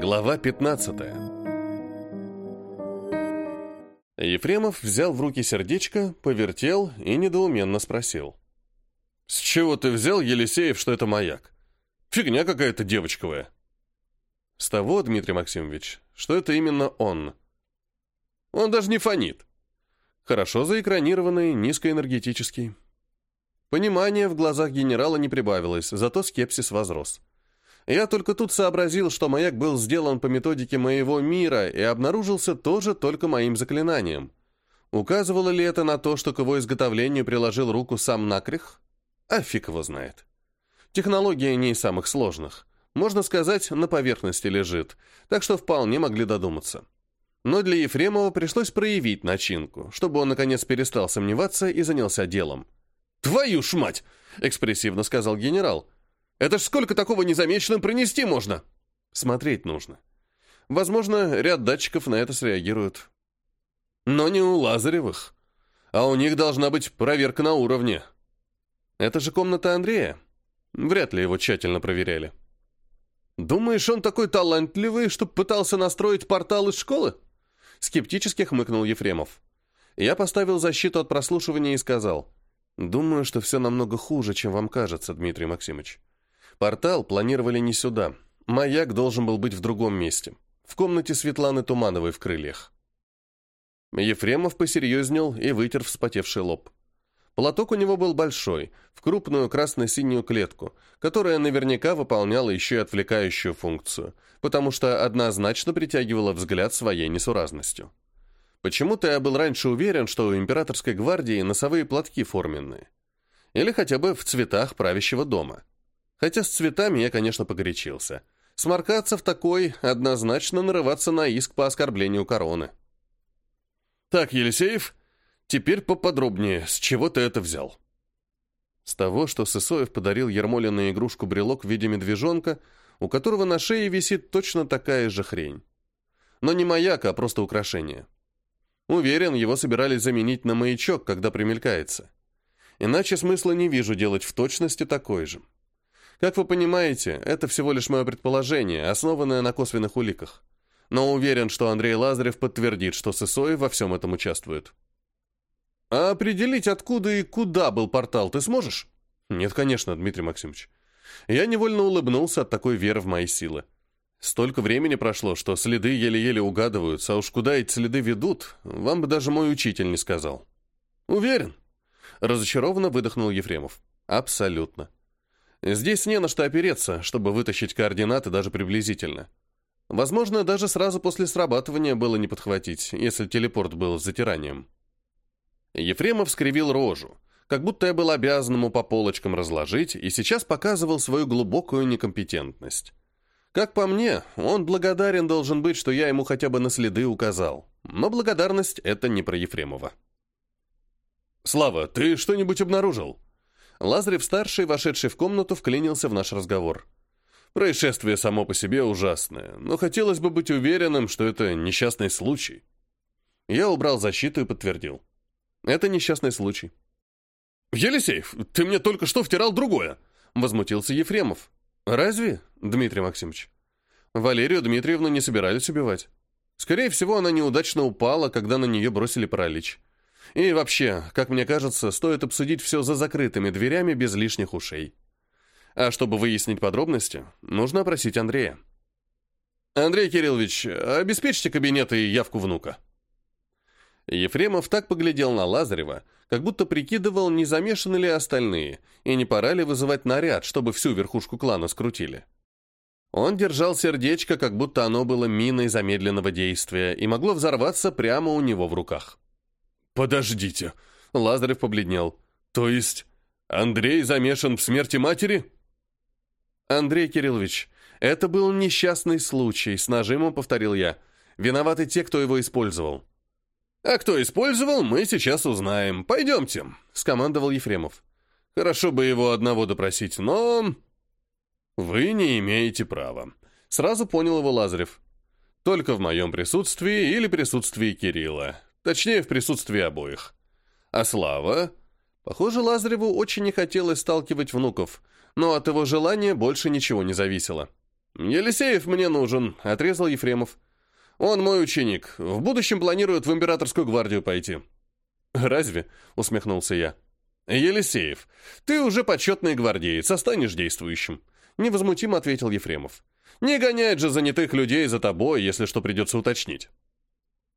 Глава 15 Ефремов взял в руки сердечко, повертел и недоуменно спросил. «С чего ты взял, Елисеев, что это маяк? Фигня какая-то девочковая». «С того, Дмитрий Максимович, что это именно он. Он даже не фонит. Хорошо заэкранированный, низкоэнергетический». Понимание в глазах генерала не прибавилось, зато скепсис возрос. Я только тут сообразил, что маяк был сделан по методике моего мира и обнаружился тоже только моим заклинанием. Указывало ли это на то, что к его изготовлению приложил руку сам Накрих? А фиг его знает. Технология не из самых сложных. Можно сказать, на поверхности лежит, так что вполне могли додуматься. Но для Ефремова пришлось проявить начинку, чтобы он наконец перестал сомневаться и занялся делом. «Твою ж мать!» — экспрессивно сказал генерал. «Это ж сколько такого незамеченным принести можно?» «Смотреть нужно. Возможно, ряд датчиков на это среагируют. Но не у Лазаревых. А у них должна быть проверка на уровне. Это же комната Андрея. Вряд ли его тщательно проверяли. Думаешь, он такой талантливый, что пытался настроить портал из школы? Скептически хмыкнул Ефремов. Я поставил защиту от прослушивания и сказал, Думаю, что все намного хуже, чем вам кажется, Дмитрий Максимович. Портал планировали не сюда. Маяк должен был быть в другом месте. В комнате Светланы Тумановой в крыльях. Ефремов посерьезнел и вытер вспотевший лоб. Платок у него был большой, в крупную красно-синюю клетку, которая наверняка выполняла еще и отвлекающую функцию, потому что однозначно притягивала взгляд своей несуразностью. Почему-то я был раньше уверен, что у императорской гвардии носовые платки форменные. Или хотя бы в цветах правящего дома. Хотя с цветами я, конечно, погорячился. Сморкаться в такой, однозначно нарываться на иск по оскорблению короны. Так, Елисеев, теперь поподробнее, с чего ты это взял? С того, что Сысоев подарил Ермолину игрушку-брелок в виде медвежонка, у которого на шее висит точно такая же хрень. Но не маяк, а просто украшение. Уверен, его собирались заменить на маячок, когда примелькается. Иначе смысла не вижу делать в точности такой же. Как вы понимаете, это всего лишь мое предположение, основанное на косвенных уликах. Но уверен, что Андрей Лазарев подтвердит, что Сысоев во всем этом участвует. А определить, откуда и куда был портал, ты сможешь? Нет, конечно, Дмитрий Максимович. Я невольно улыбнулся от такой веры в мои силы. Столько времени прошло, что следы еле-еле угадываются, а уж куда эти следы ведут, вам бы даже мой учитель не сказал. Уверен. Разочарованно выдохнул Ефремов. Абсолютно. Здесь не на что опереться, чтобы вытащить координаты даже приблизительно. Возможно, даже сразу после срабатывания было не подхватить, если телепорт был с затиранием. Ефремов скривил рожу, как будто я был обязан ему по полочкам разложить, и сейчас показывал свою глубокую некомпетентность. Как по мне, он благодарен должен быть, что я ему хотя бы на следы указал. Но благодарность — это не про Ефремова. «Слава, ты что-нибудь обнаружил?» Лазарев-старший, вошедший в комнату, вклинился в наш разговор. «Происшествие само по себе ужасное, но хотелось бы быть уверенным, что это несчастный случай». Я убрал защиту и подтвердил. «Это несчастный случай». «Елисеев, ты мне только что втирал другое!» — возмутился Ефремов. «Разве, Дмитрий Максимович? Валерию Дмитриевну не собирались убивать. Скорее всего, она неудачно упала, когда на нее бросили паралич. И вообще, как мне кажется, стоит обсудить все за закрытыми дверями без лишних ушей. А чтобы выяснить подробности, нужно опросить Андрея. «Андрей Кириллович, обеспечьте кабинет и явку внука». Ефремов так поглядел на Лазарева, как будто прикидывал, не замешаны ли остальные, и не пора ли вызывать наряд, чтобы всю верхушку клана скрутили. Он держал сердечко, как будто оно было миной замедленного действия и могло взорваться прямо у него в руках. «Подождите!» — Лазарев побледнел. «То есть Андрей замешан в смерти матери?» «Андрей Кириллович, это был несчастный случай», — с нажимом повторил я. «Виноваты те, кто его использовал». «А кто использовал, мы сейчас узнаем. Пойдемте», — скомандовал Ефремов. «Хорошо бы его одного допросить, но...» «Вы не имеете права», — сразу понял его Лазарев. «Только в моем присутствии или присутствии Кирилла. Точнее, в присутствии обоих. А Слава...» Похоже, Лазареву очень не хотелось сталкивать внуков, но от его желания больше ничего не зависело. «Елисеев мне нужен», — отрезал Ефремов. «Он мой ученик. В будущем планирует в императорскую гвардию пойти». «Разве?» — усмехнулся я. «Елисеев, ты уже почетный гвардеец, останешь действующим», — невозмутимо ответил Ефремов. «Не гонять же занятых людей за тобой, если что придется уточнить».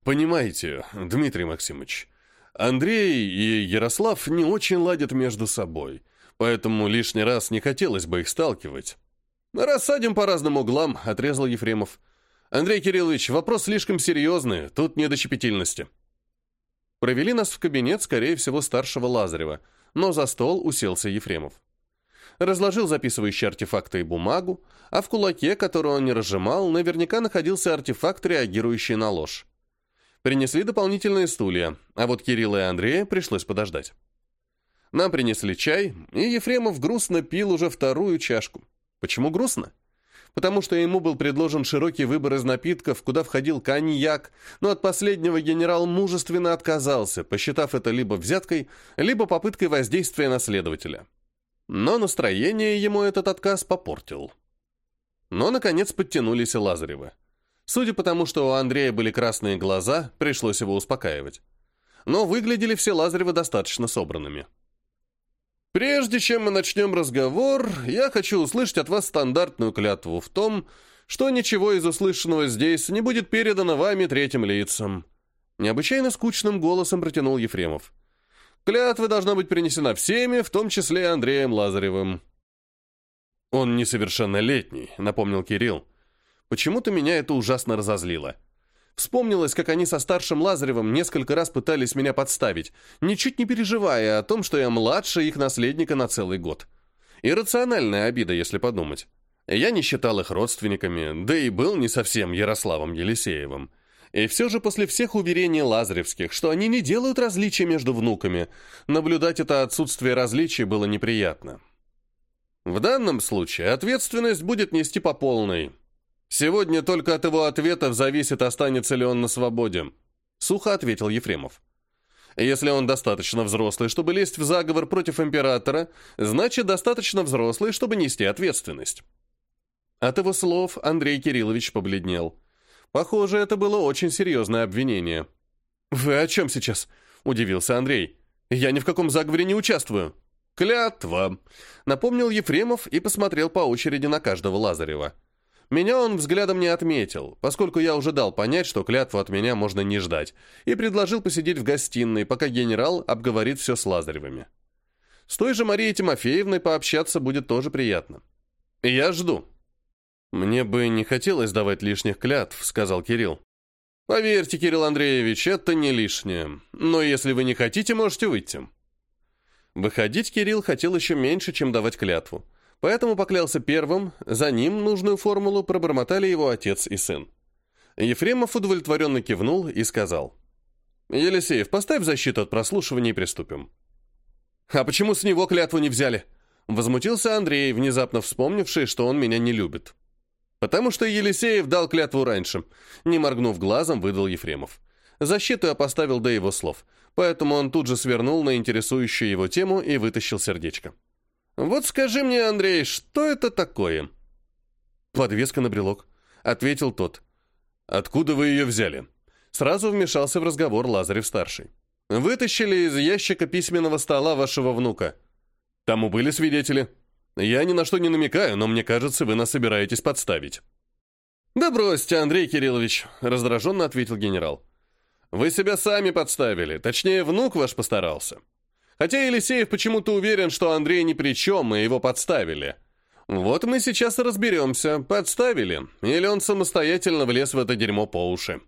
«Понимаете, Дмитрий Максимович, Андрей и Ярослав не очень ладят между собой, поэтому лишний раз не хотелось бы их сталкивать». «Рассадим по разным углам», — отрезал Ефремов. «Андрей Кириллович, вопрос слишком серьезный, тут не до щепетильности». Провели нас в кабинет, скорее всего, старшего Лазарева, но за стол уселся Ефремов. Разложил записывающие артефакты и бумагу, а в кулаке, который он не разжимал, наверняка находился артефакт, реагирующий на ложь. Принесли дополнительные стулья, а вот Кирилла и Андрея пришлось подождать. Нам принесли чай, и Ефремов грустно пил уже вторую чашку. Почему грустно? Потому что ему был предложен широкий выбор из напитков, куда входил коньяк, но от последнего генерал мужественно отказался, посчитав это либо взяткой, либо попыткой воздействия на следователя. Но настроение ему этот отказ попортил. Но, наконец, подтянулись и Лазаревы. Судя по тому, что у Андрея были красные глаза, пришлось его успокаивать. Но выглядели все Лазаревы достаточно собранными. Прежде чем мы начнем разговор, я хочу услышать от вас стандартную клятву в том, что ничего из услышанного здесь не будет передано вами третьим лицам. Необычайно скучным голосом протянул Ефремов. Клятва должна быть принесена всеми, в том числе Андреем Лазаревым. Он несовершеннолетний, напомнил Кирилл. Почему-то меня это ужасно разозлило. Вспомнилось, как они со старшим Лазаревым несколько раз пытались меня подставить, ничуть не переживая о том, что я младше их наследника на целый год. Иррациональная обида, если подумать. Я не считал их родственниками, да и был не совсем Ярославом Елисеевым. И все же после всех уверений Лазаревских, что они не делают различия между внуками, наблюдать это отсутствие различий было неприятно. В данном случае ответственность будет нести по полной, Сегодня только от его ответов зависит, останется ли он на свободе. Сухо ответил Ефремов. Если он достаточно взрослый, чтобы лезть в заговор против императора, значит, достаточно взрослый, чтобы нести ответственность. От его слов Андрей Кириллович побледнел. Похоже, это было очень серьезное обвинение. «Вы о чем сейчас?» – удивился Андрей. «Я ни в каком заговоре не участвую». «Клятва!» – напомнил Ефремов и посмотрел по очереди на каждого Лазарева. Меня он взглядом не отметил, поскольку я уже дал понять, что клятву от меня можно не ждать, и предложил посидеть в гостиной, пока генерал обговорит все с Лазаревыми. С той же Марией Тимофеевной пообщаться будет тоже приятно. я жду. «Мне бы не хотелось давать лишних клятв», — сказал Кирилл. «Поверьте, Кирилл Андреевич, это не лишнее. Но если вы не хотите, можете выйти». Выходить Кирилл хотел еще меньше, чем давать клятву. Поэтому поклялся первым, за ним нужную формулу пробормотали его отец и сын. Ефремов удовлетворенно кивнул и сказал. «Елисеев, поставь защиту от прослушивания и приступим». «А почему с него клятву не взяли?» Возмутился Андрей, внезапно вспомнивший, что он меня не любит. «Потому что Елисеев дал клятву раньше», не моргнув глазом, выдал Ефремов. Защиту я поставил до его слов, поэтому он тут же свернул на интересующую его тему и вытащил сердечко. «Вот скажи мне, Андрей, что это такое?» «Подвеска на брелок», — ответил тот. «Откуда вы ее взяли?» Сразу вмешался в разговор Лазарев-старший. «Вытащили из ящика письменного стола вашего внука. Тому были свидетели. Я ни на что не намекаю, но мне кажется, вы нас собираетесь подставить». «Да бросьте, Андрей Кириллович», — раздраженно ответил генерал. «Вы себя сами подставили, точнее, внук ваш постарался. Хотя Елисеев почему-то уверен, что Андрей ни при чем, и его подставили. Вот мы сейчас и разберемся, подставили, или он самостоятельно влез в это дерьмо по уши.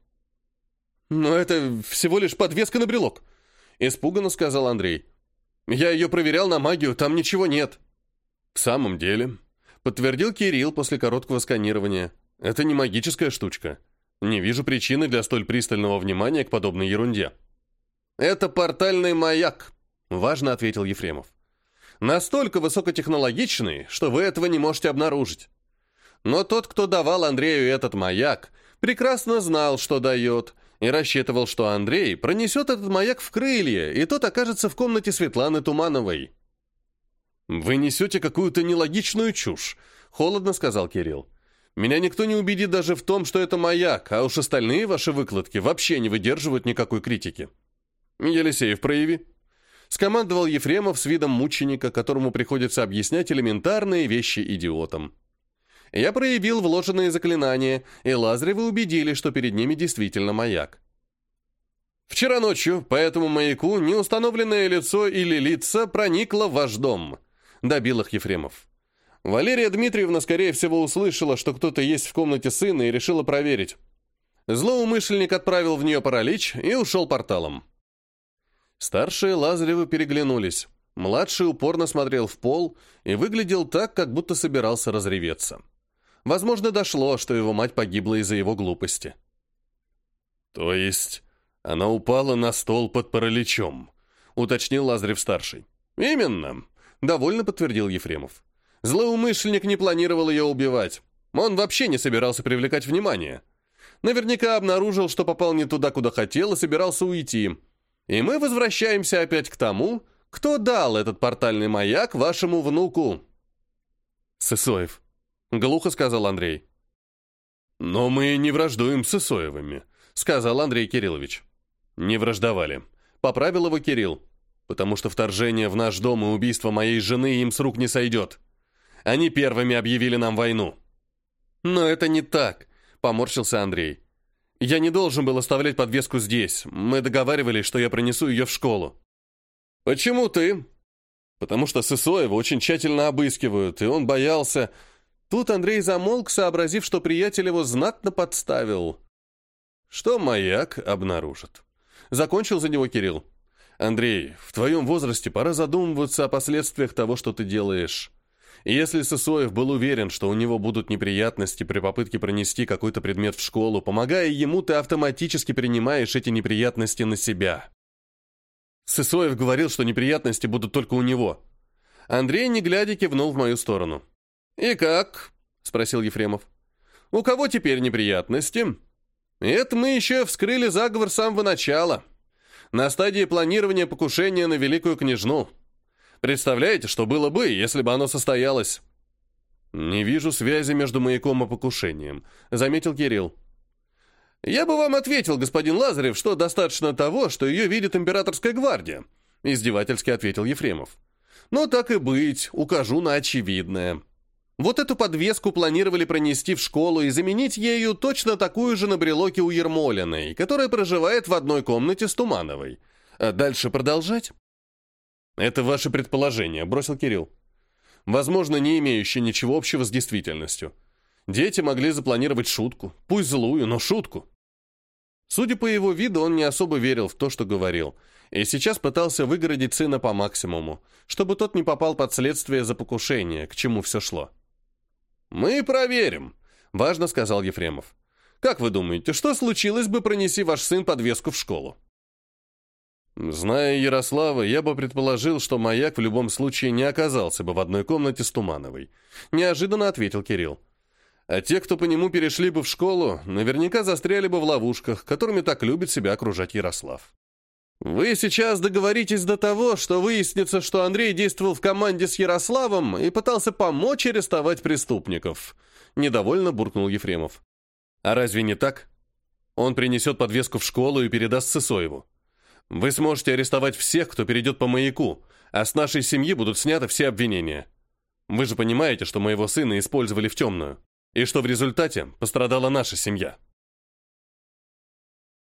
«Но это всего лишь подвеска на брелок», — испуганно сказал Андрей. «Я ее проверял на магию, там ничего нет». «В самом деле», — подтвердил Кирилл после короткого сканирования, — «это не магическая штучка. Не вижу причины для столь пристального внимания к подобной ерунде». «Это портальный маяк», Важно ответил Ефремов. Настолько высокотехнологичный, что вы этого не можете обнаружить. Но тот, кто давал Андрею этот маяк, прекрасно знал, что дает, и рассчитывал, что Андрей пронесет этот маяк в крылья, и тот окажется в комнате Светланы Тумановой. «Вы несете какую-то нелогичную чушь», — холодно сказал Кирилл. Меня никто не убедит даже в том, что это маяк, а уж остальные ваши выкладки вообще не выдерживают никакой критики. Елисеев, прояви. Скомандовал Ефремов с видом мученика, которому приходится объяснять элементарные вещи идиотам. Я проявил вложенные заклинания, и Лазаревы убедили, что перед ними действительно маяк. Вчера ночью по этому маяку неустановленное лицо или лица проникло в ваш дом. Добил их Ефремов. Валерия Дмитриевна, скорее всего, услышала, что кто-то есть в комнате сына и решила проверить. Злоумышленник отправил в нее паралич и ушел порталом. Старшие Лазаревы переглянулись. Младший упорно смотрел в пол и выглядел так, как будто собирался разреветься. Возможно, дошло, что его мать погибла из-за его глупости. «То есть она упала на стол под параличом», — уточнил Лазарев-старший. «Именно», — довольно подтвердил Ефремов. Злоумышленник не планировал ее убивать. Он вообще не собирался привлекать внимание. Наверняка обнаружил, что попал не туда, куда хотел, и собирался уйти. И мы возвращаемся опять к тому, кто дал этот портальный маяк вашему внуку. «Сысоев», — глухо сказал Андрей. «Но мы не враждуем с Сысоевыми», — сказал Андрей Кириллович. «Не враждовали», — поправил его Кирилл, «потому что вторжение в наш дом и убийство моей жены им с рук не сойдет. Они первыми объявили нам войну». «Но это не так», — поморщился Андрей. «Я не должен был оставлять подвеску здесь. Мы договаривались, что я принесу ее в школу». «Почему ты?» «Потому что Сысоева очень тщательно обыскивают, и он боялся...» Тут Андрей замолк, сообразив, что приятель его знатно подставил. «Что маяк обнаружит?» Закончил за него Кирилл. «Андрей, в твоем возрасте пора задумываться о последствиях того, что ты делаешь. Если Сысоев был уверен, что у него будут неприятности при попытке пронести какой-то предмет в школу, помогая ему, ты автоматически принимаешь эти неприятности на себя. Сысоев говорил, что неприятности будут только у него. Андрей, не глядя, кивнул в мою сторону. «И как?» — спросил Ефремов. «У кого теперь неприятности?» «Это мы еще вскрыли заговор с самого начала. На стадии планирования покушения на великую княжну». Представляете, что было бы, если бы оно состоялось?» «Не вижу связи между маяком и покушением», — заметил Кирилл. «Я бы вам ответил, господин Лазарев, что достаточно того, что ее видит императорская гвардия», — издевательски ответил Ефремов. «Но так и быть, укажу на очевидное. Вот эту подвеску планировали пронести в школу и заменить ею точно такую же на брелоке у Ермолиной, которая проживает в одной комнате с Тумановой. А дальше продолжать?» «Это ваше предположение», — бросил Кирилл. «Возможно, не имеющее ничего общего с действительностью. Дети могли запланировать шутку, пусть злую, но шутку». Судя по его виду, он не особо верил в то, что говорил, и сейчас пытался выгородить сына по максимуму, чтобы тот не попал под следствие за покушение, к чему все шло. «Мы проверим», — важно сказал Ефремов. «Как вы думаете, что случилось бы, пронеси ваш сын подвеску в школу?» Зная Ярослава, я бы предположил, что маяк в любом случае не оказался бы в одной комнате с Тумановой. Неожиданно ответил Кирилл. А те, кто по нему перешли бы в школу, наверняка застряли бы в ловушках, которыми так любит себя окружать Ярослав. «Вы сейчас договоритесь до того, что выяснится, что Андрей действовал в команде с Ярославом и пытался помочь арестовать преступников», — недовольно буркнул Ефремов. «А разве не так? Он принесет подвеску в школу и передаст Сысоеву. Вы сможете арестовать всех, кто перейдет по маяку, а с нашей семьи будут сняты все обвинения. Вы же понимаете, что моего сына использовали в темную, и что в результате пострадала наша семья.